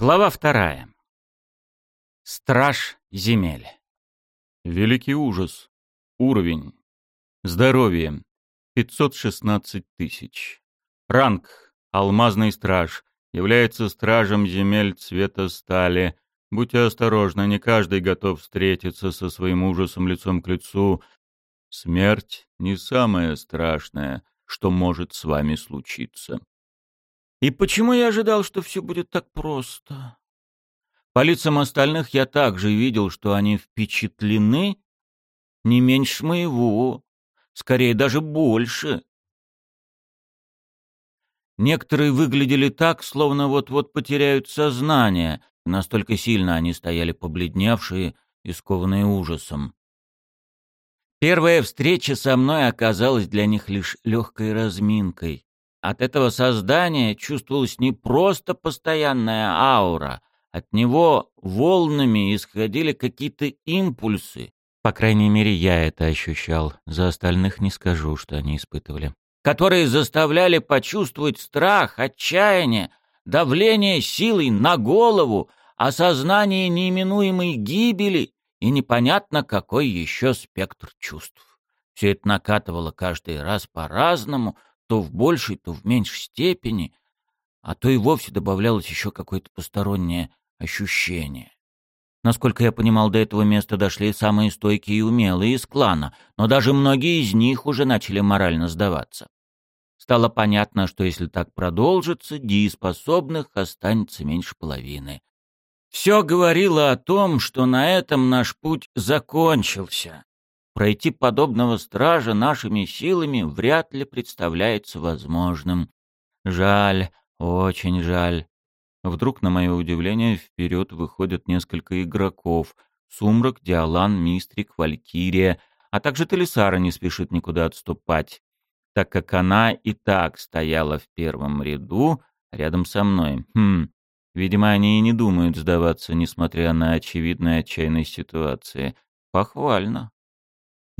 Глава вторая. Страж земель. Великий ужас. Уровень. Здоровье. 516 тысяч. Ранг. Алмазный страж. Является стражем земель цвета стали. Будьте осторожны, не каждый готов встретиться со своим ужасом лицом к лицу. Смерть не самое страшное, что может с вами случиться. И почему я ожидал, что все будет так просто? По лицам остальных я также видел, что они впечатлены не меньше моего, скорее даже больше. Некоторые выглядели так, словно вот-вот потеряют сознание, настолько сильно они стояли побледневшие и скованные ужасом. Первая встреча со мной оказалась для них лишь легкой разминкой. От этого создания чувствовалась не просто постоянная аура, от него волнами исходили какие-то импульсы. По крайней мере, я это ощущал. За остальных не скажу, что они испытывали. Которые заставляли почувствовать страх, отчаяние, давление силой на голову, осознание неименуемой гибели и непонятно какой еще спектр чувств. Все это накатывало каждый раз по-разному — то в большей, то в меньшей степени, а то и вовсе добавлялось еще какое-то постороннее ощущение. Насколько я понимал, до этого места дошли самые стойкие и умелые из клана, но даже многие из них уже начали морально сдаваться. Стало понятно, что если так продолжится, дееспособных останется меньше половины. Все говорило о том, что на этом наш путь закончился. Пройти подобного стража нашими силами вряд ли представляется возможным. Жаль, очень жаль. Вдруг, на мое удивление, вперед выходят несколько игроков. Сумрак, Диалан, Мистрик, Валькирия, а также Талисара не спешит никуда отступать, так как она и так стояла в первом ряду рядом со мной. Хм, видимо, они и не думают сдаваться, несмотря на очевидные отчаянные ситуации. Похвально.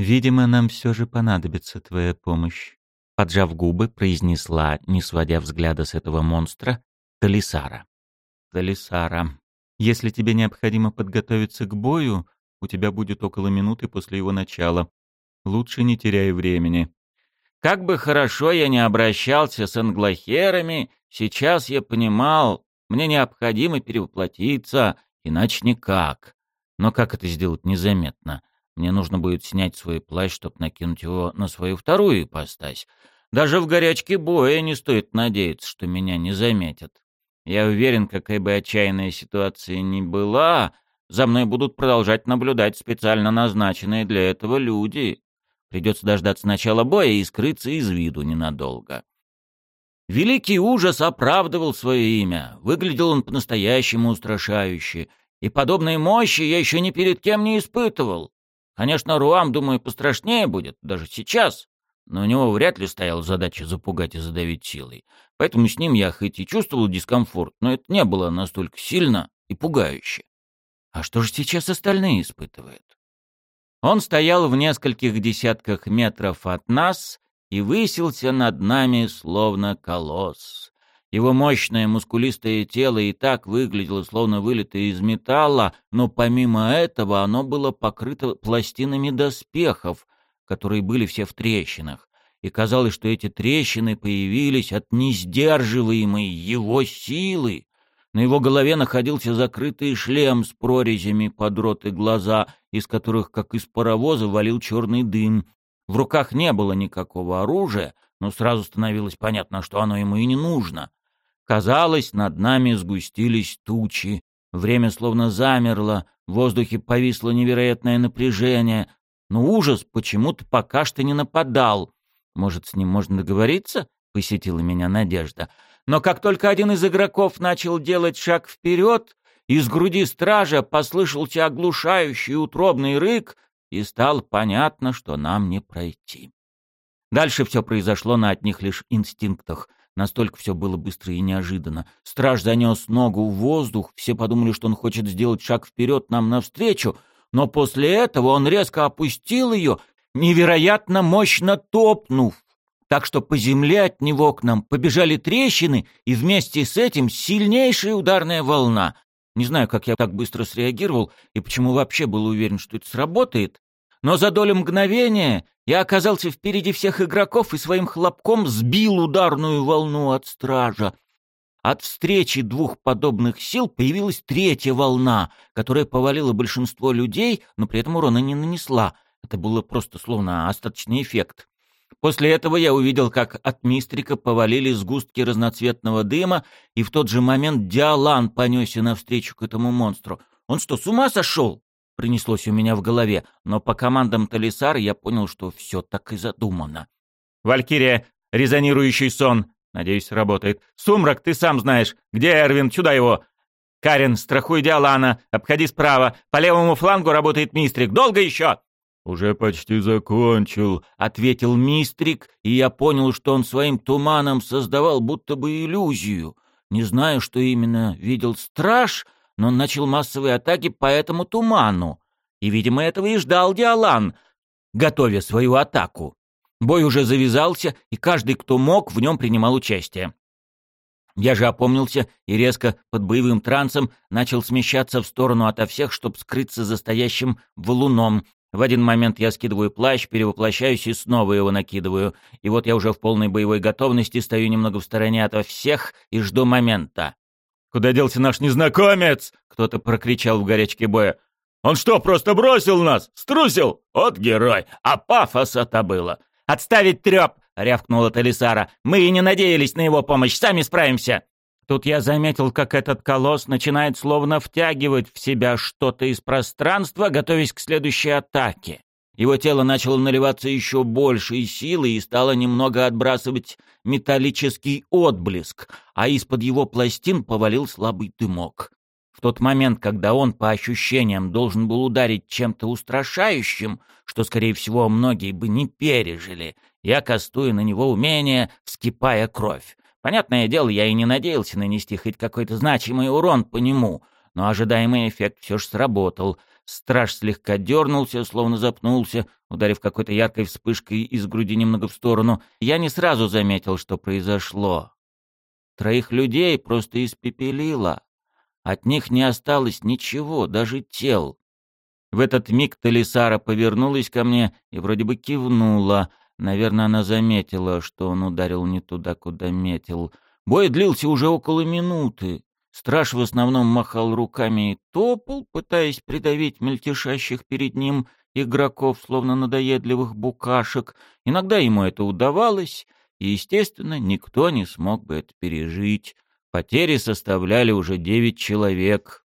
«Видимо, нам все же понадобится твоя помощь», — поджав губы, произнесла, не сводя взгляда с этого монстра, Талисара. «Талисара, если тебе необходимо подготовиться к бою, у тебя будет около минуты после его начала. Лучше не теряй времени». Как бы хорошо я не обращался с англохерами, сейчас я понимал, мне необходимо перевоплотиться, иначе никак. Но как это сделать незаметно? Мне нужно будет снять свой плащ, чтобы накинуть его на свою вторую ипостась. Даже в горячке боя не стоит надеяться, что меня не заметят. Я уверен, какая бы отчаянная ситуация ни была, за мной будут продолжать наблюдать специально назначенные для этого люди. Придется дождаться начала боя и скрыться из виду ненадолго. Великий ужас оправдывал свое имя. Выглядел он по-настоящему устрашающе. И подобной мощи я еще ни перед кем не испытывал. Конечно, Руам, думаю, пострашнее будет, даже сейчас, но у него вряд ли стояла задача запугать и задавить силой. Поэтому с ним я хоть и чувствовал дискомфорт, но это не было настолько сильно и пугающе. А что же сейчас остальные испытывают? Он стоял в нескольких десятках метров от нас и высился над нами, словно колосс. Его мощное мускулистое тело и так выглядело, словно вылитое из металла, но помимо этого оно было покрыто пластинами доспехов, которые были все в трещинах. И казалось, что эти трещины появились от несдерживаемой его силы. На его голове находился закрытый шлем с прорезями под рот и глаза, из которых, как из паровоза, валил черный дым. В руках не было никакого оружия, но сразу становилось понятно, что оно ему и не нужно. Казалось, над нами сгустились тучи. Время словно замерло, в воздухе повисло невероятное напряжение. Но ужас почему-то пока что не нападал. Может, с ним можно договориться? Посетила меня надежда. Но как только один из игроков начал делать шаг вперед, из груди стража послышался оглушающий утробный рык, и стало понятно, что нам не пройти. Дальше все произошло на одних лишь инстинктах — Настолько все было быстро и неожиданно. Страж занес ногу в воздух, все подумали, что он хочет сделать шаг вперед нам навстречу, но после этого он резко опустил ее, невероятно мощно топнув. так что по земле от него к нам побежали трещины, и вместе с этим сильнейшая ударная волна. Не знаю, как я так быстро среагировал и почему вообще был уверен, что это сработает, но за долю мгновения я оказался впереди всех игроков и своим хлопком сбил ударную волну от стража. От встречи двух подобных сил появилась третья волна, которая повалила большинство людей, но при этом урона не нанесла. Это было просто словно остаточный эффект. После этого я увидел, как от мистрика повалили сгустки разноцветного дыма, и в тот же момент Диалан понесся навстречу к этому монстру. Он что, с ума сошел? Принеслось у меня в голове, но по командам Талисара я понял, что все так и задумано. «Валькирия, резонирующий сон!» Надеюсь, работает. «Сумрак, ты сам знаешь. Где Эрвин? Сюда его!» «Карен, страхуй Диалана. Обходи справа. По левому флангу работает Мистрик. Долго еще?» «Уже почти закончил», — ответил Мистрик, и я понял, что он своим туманом создавал будто бы иллюзию. Не знаю, что именно видел страж, но он начал массовые атаки по этому туману. И, видимо, этого и ждал Диалан, готовя свою атаку. Бой уже завязался, и каждый, кто мог, в нем принимал участие. Я же опомнился и резко, под боевым трансом, начал смещаться в сторону ото всех, чтобы скрыться за стоящим валуном, в один момент я скидываю плащ, перевоплощаюсь и снова его накидываю. И вот я уже в полной боевой готовности стою немного в стороне от всех и жду момента. «Куда делся наш незнакомец?» — кто-то прокричал в горячке боя. «Он что, просто бросил нас? Струсил? От герой! А пафоса-то было!» «Отставить трёп!» — рявкнула Талисара. «Мы и не надеялись на его помощь, сами справимся!» Тут я заметил, как этот колосс начинает словно втягивать в себя что-то из пространства, готовясь к следующей атаке. Его тело начало наливаться еще большей силой и стало немного отбрасывать металлический отблеск, а из-под его пластин повалил слабый дымок. В тот момент, когда он, по ощущениям, должен был ударить чем-то устрашающим, что, скорее всего, многие бы не пережили, я кастую на него умение, вскипая кровь. Понятное дело, я и не надеялся нанести хоть какой-то значимый урон по нему, но ожидаемый эффект все же сработал. Страж слегка дернулся, словно запнулся, ударив какой-то яркой вспышкой из груди немного в сторону. Я не сразу заметил, что произошло. Троих людей просто испепелило. От них не осталось ничего, даже тел. В этот миг Талисара повернулась ко мне и вроде бы кивнула, Наверное, она заметила, что он ударил не туда, куда метил. Бой длился уже около минуты. Страж в основном махал руками и топал, пытаясь придавить мельтешащих перед ним игроков, словно надоедливых букашек. Иногда ему это удавалось, и, естественно, никто не смог бы это пережить. Потери составляли уже девять человек.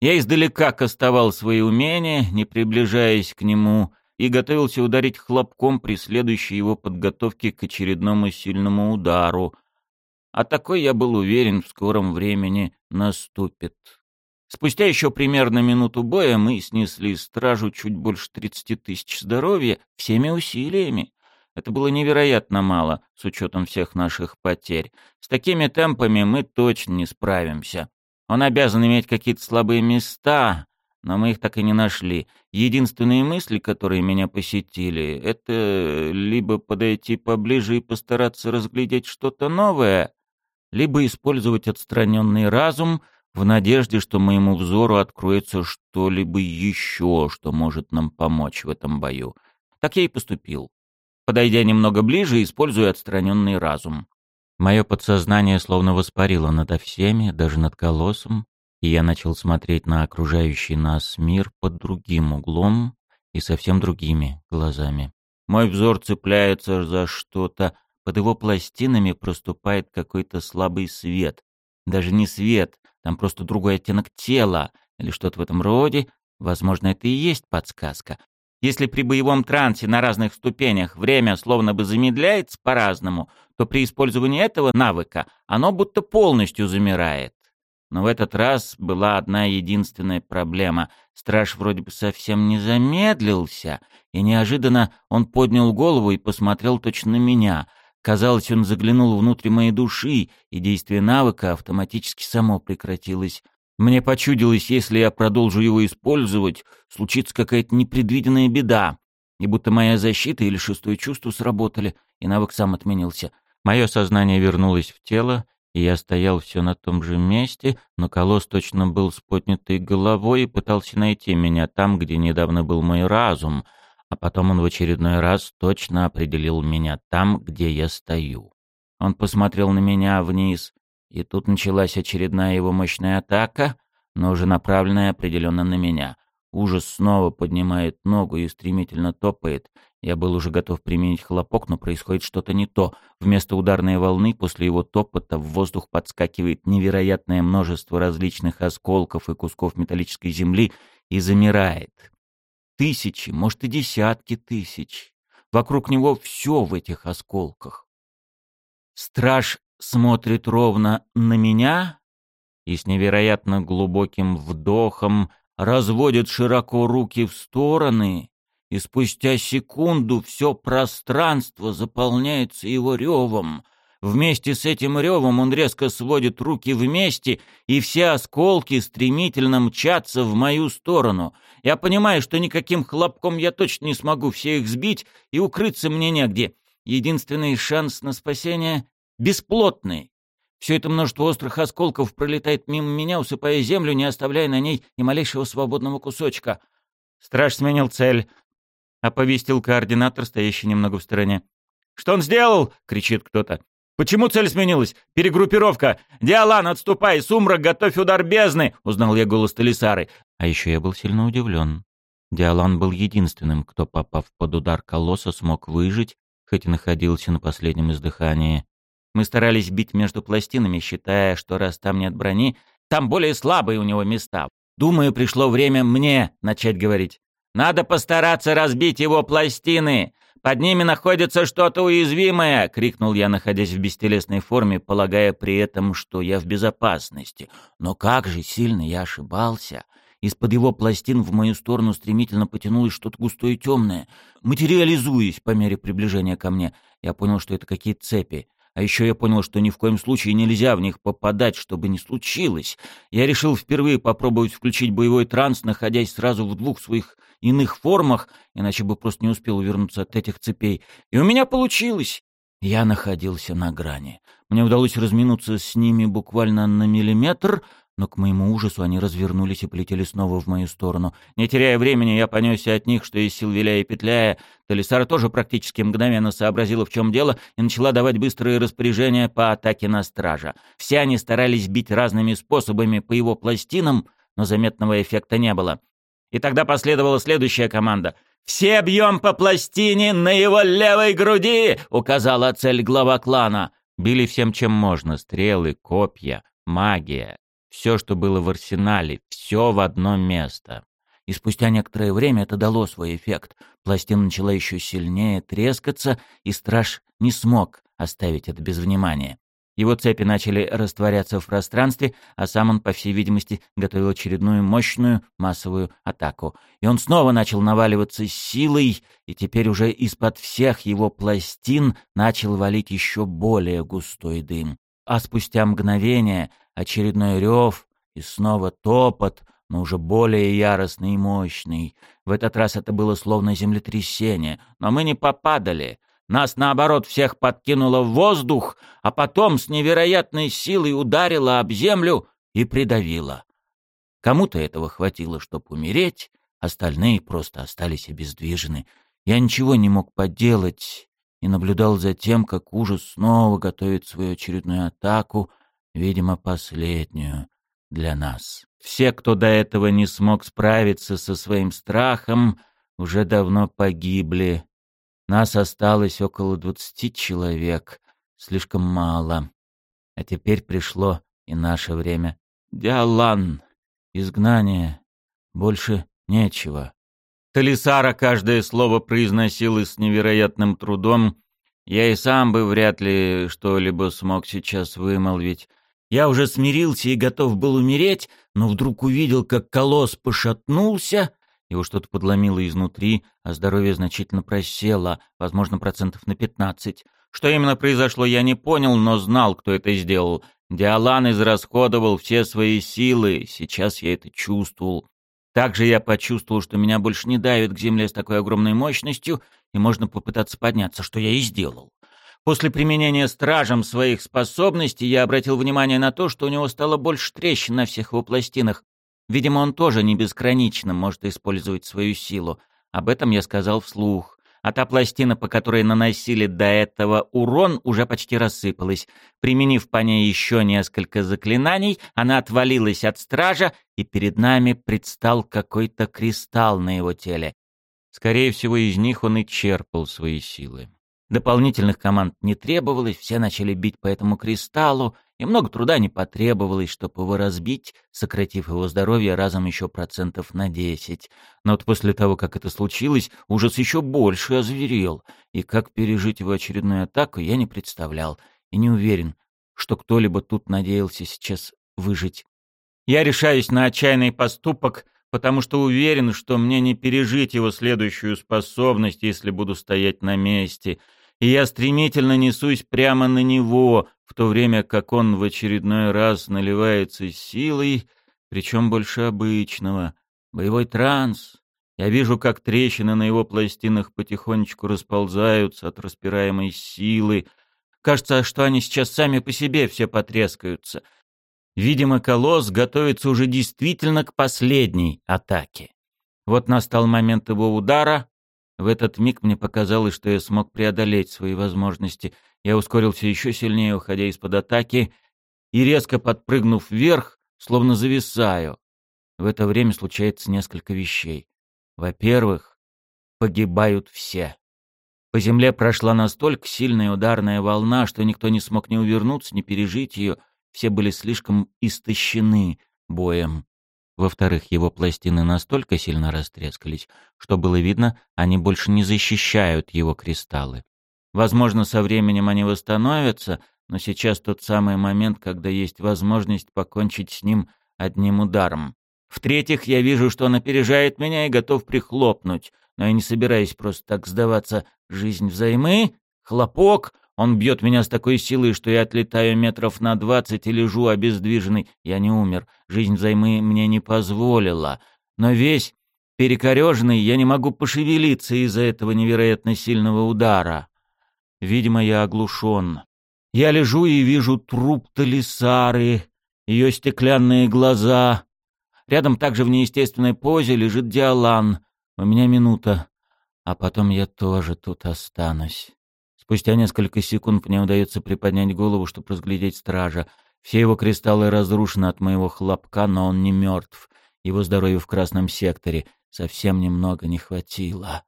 Я издалека кастовал свои умения, не приближаясь к нему, и готовился ударить хлопком при следующей его подготовке к очередному сильному удару. А такой я был уверен в скором времени наступит. Спустя еще примерно минуту боя мы снесли стражу чуть больше 30 тысяч здоровья всеми усилиями. Это было невероятно мало, с учетом всех наших потерь. С такими темпами мы точно не справимся. Он обязан иметь какие-то слабые места, но мы их так и не нашли. Единственные мысли, которые меня посетили, это либо подойти поближе и постараться разглядеть что-то новое, либо использовать отстраненный разум в надежде, что моему взору откроется что-либо еще, что может нам помочь в этом бою. Так я и поступил. Подойдя немного ближе, использую отстраненный разум. Мое подсознание словно воспарило над всеми, даже над колоссом, и я начал смотреть на окружающий нас мир под другим углом и совсем другими глазами. Мой взор цепляется за что-то, под его пластинами проступает какой-то слабый свет. Даже не свет, там просто другой оттенок тела или что-то в этом роде. Возможно, это и есть подсказка. Если при боевом трансе на разных ступенях время словно бы замедляется по-разному, то при использовании этого навыка оно будто полностью замирает. Но в этот раз была одна единственная проблема. Страж вроде бы совсем не замедлился, и неожиданно он поднял голову и посмотрел точно на меня. Казалось, он заглянул внутрь моей души, и действие навыка автоматически само прекратилось. Мне почудилось, если я продолжу его использовать, случится какая-то непредвиденная беда. И будто моя защита или шестое чувство сработали, и навык сам отменился. Мое сознание вернулось в тело, и я стоял все на том же месте, но колосс точно был с поднятой головой и пытался найти меня там, где недавно был мой разум, а потом он в очередной раз точно определил меня там, где я стою. Он посмотрел на меня вниз, и тут началась очередная его мощная атака, но уже направленная определенно на меня. Ужас снова поднимает ногу и стремительно топает. Я был уже готов применить хлопок, но происходит что-то не то. Вместо ударной волны после его топота в воздух подскакивает невероятное множество различных осколков и кусков металлической земли и замирает. Тысячи, может и десятки тысяч. Вокруг него все в этих осколках. Страж смотрит ровно на меня и с невероятно глубоким вдохом разводит широко руки в стороны, и спустя секунду все пространство заполняется его ревом. Вместе с этим ревом он резко сводит руки вместе, и все осколки стремительно мчатся в мою сторону. Я понимаю, что никаким хлопком я точно не смогу все их сбить, и укрыться мне негде. Единственный шанс на спасение — бесплотный. Все это множество острых осколков пролетает мимо меня, усыпая землю, не оставляя на ней ни малейшего свободного кусочка. Страж сменил цель. Оповестил координатор, стоящий немного в стороне. «Что он сделал?» — кричит кто-то. «Почему цель сменилась? Перегруппировка! Диалан, отступай! Сумрак, готовь удар бездны!» — узнал я голос Талисары. А еще я был сильно удивлен. Диалан был единственным, кто, попав под удар колосса, смог выжить, хоть и находился на последнем издыхании. Мы старались бить между пластинами, считая, что раз там нет брони, там более слабые у него места. Думаю, пришло время мне начать говорить. Надо постараться разбить его пластины. Под ними находится что-то уязвимое, крикнул я, находясь в бестелесной форме, полагая при этом, что я в безопасности. Но как же сильно я ошибался. Из-под его пластин в мою сторону стремительно потянулось что-то густое и темное. Материализуясь по мере приближения ко мне, я понял, что это какие-то цепи. А еще я понял, что ни в коем случае нельзя в них попадать, чтобы не случилось. Я решил впервые попробовать включить боевой транс, находясь сразу в двух своих иных формах, иначе бы просто не успел увернуться от этих цепей. И у меня получилось. Я находился на грани. Мне удалось разминуться с ними буквально на миллиметр, но к моему ужасу они развернулись и полетели снова в мою сторону. Не теряя времени, я понесся от них, что из сил виляя и петляя. Талисара тоже практически мгновенно сообразила, в чем дело, и начала давать быстрые распоряжения по атаке на стража. Все они старались бить разными способами по его пластинам, но заметного эффекта не было. И тогда последовала следующая команда. «Все бьем по пластине на его левой груди!» — указала цель глава клана. Били всем, чем можно — стрелы, копья, магия. Все, что было в арсенале, все в одно место. И спустя некоторое время это дало свой эффект. Пластина начала еще сильнее трескаться, и страж не смог оставить это без внимания. Его цепи начали растворяться в пространстве, а сам он, по всей видимости, готовил очередную мощную массовую атаку. И он снова начал наваливаться силой, и теперь уже из-под всех его пластин начал валить еще более густой дым. А спустя мгновение очередной рев и снова топот, но уже более яростный и мощный. В этот раз это было словно землетрясение, но мы не попадали. Нас, наоборот, всех подкинуло в воздух, а потом с невероятной силой ударило об землю и придавило. Кому-то этого хватило, чтобы умереть, остальные просто остались обездвижены. Я ничего не мог поделать и наблюдал за тем, как ужас снова готовит свою очередную атаку, видимо, последнюю для нас. Все, кто до этого не смог справиться со своим страхом, уже давно погибли. Нас осталось около двадцати человек, слишком мало. А теперь пришло и наше время. Диалан, изгнание, больше нечего. Талисара каждое слово произносила с невероятным трудом. Я и сам бы вряд ли что-либо смог сейчас вымолвить. Я уже смирился и готов был умереть, но вдруг увидел, как колосс пошатнулся, его что-то подломило изнутри, а здоровье значительно просело, возможно, процентов на пятнадцать. Что именно произошло, я не понял, но знал, кто это сделал. Диалан израсходовал все свои силы, сейчас я это чувствовал. Также я почувствовал, что меня больше не давит к земле с такой огромной мощностью, и можно попытаться подняться, что я и сделал. После применения стражем своих способностей я обратил внимание на то, что у него стало больше трещин на всех его пластинах. Видимо, он тоже не безгранично может использовать свою силу. Об этом я сказал вслух а та пластина, по которой наносили до этого урон, уже почти рассыпалась. Применив по ней еще несколько заклинаний, она отвалилась от стража, и перед нами предстал какой-то кристалл на его теле. Скорее всего, из них он и черпал свои силы. Дополнительных команд не требовалось, все начали бить по этому кристаллу, и много труда не потребовалось, чтобы его разбить, сократив его здоровье разом еще процентов на десять. Но вот после того, как это случилось, ужас еще больше озверел, и как пережить его очередную атаку, я не представлял, и не уверен, что кто-либо тут надеялся сейчас выжить. Я решаюсь на отчаянный поступок, потому что уверен, что мне не пережить его следующую способность, если буду стоять на месте — и я стремительно несусь прямо на него, в то время как он в очередной раз наливается силой, причем больше обычного. Боевой транс. Я вижу, как трещины на его пластинах потихонечку расползаются от распираемой силы. Кажется, что они сейчас сами по себе все потрескаются. Видимо, колосс готовится уже действительно к последней атаке. Вот настал момент его удара, в этот миг мне показалось, что я смог преодолеть свои возможности. Я ускорился еще сильнее, уходя из-под атаки, и резко подпрыгнув вверх, словно зависаю. В это время случается несколько вещей. Во-первых, погибают все. По земле прошла настолько сильная ударная волна, что никто не смог ни увернуться, ни пережить ее. Все были слишком истощены боем. Во-вторых, его пластины настолько сильно растрескались, что было видно, они больше не защищают его кристаллы. Возможно, со временем они восстановятся, но сейчас тот самый момент, когда есть возможность покончить с ним одним ударом. В-третьих, я вижу, что он опережает меня и готов прихлопнуть, но я не собираюсь просто так сдаваться. Жизнь взаймы, хлопок, он бьет меня с такой силой, что я отлетаю метров на двадцать и лежу обездвиженный. Я не умер. Жизнь взаймы мне не позволила. Но весь перекореженный я не могу пошевелиться из-за этого невероятно сильного удара. Видимо, я оглушен. Я лежу и вижу труп Талисары, ее стеклянные глаза. Рядом также в неестественной позе лежит Диалан. У меня минута, а потом я тоже тут останусь. Спустя несколько секунд мне удается приподнять голову, чтобы разглядеть стража. Все его кристаллы разрушены от моего хлопка, но он не мертв. Его здоровью в красном секторе совсем немного не хватило.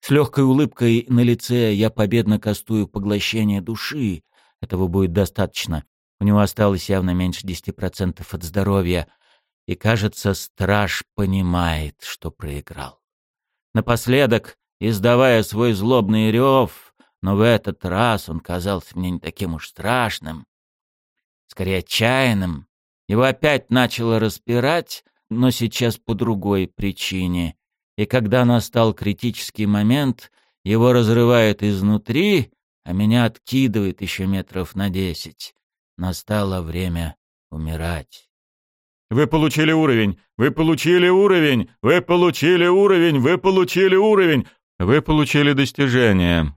С легкой улыбкой на лице я победно кастую поглощение души. Этого будет достаточно. У него осталось явно меньше десяти процентов от здоровья. И, кажется, страж понимает, что проиграл. Напоследок, издавая свой злобный рев, но в этот раз он казался мне не таким уж страшным, скорее отчаянным. Его опять начало распирать, но сейчас по другой причине. И когда настал критический момент, его разрывает изнутри, а меня откидывает еще метров на десять. Настало время умирать. «Вы получили уровень! Вы получили уровень! Вы получили уровень! Вы получили уровень! Вы получили достижение!»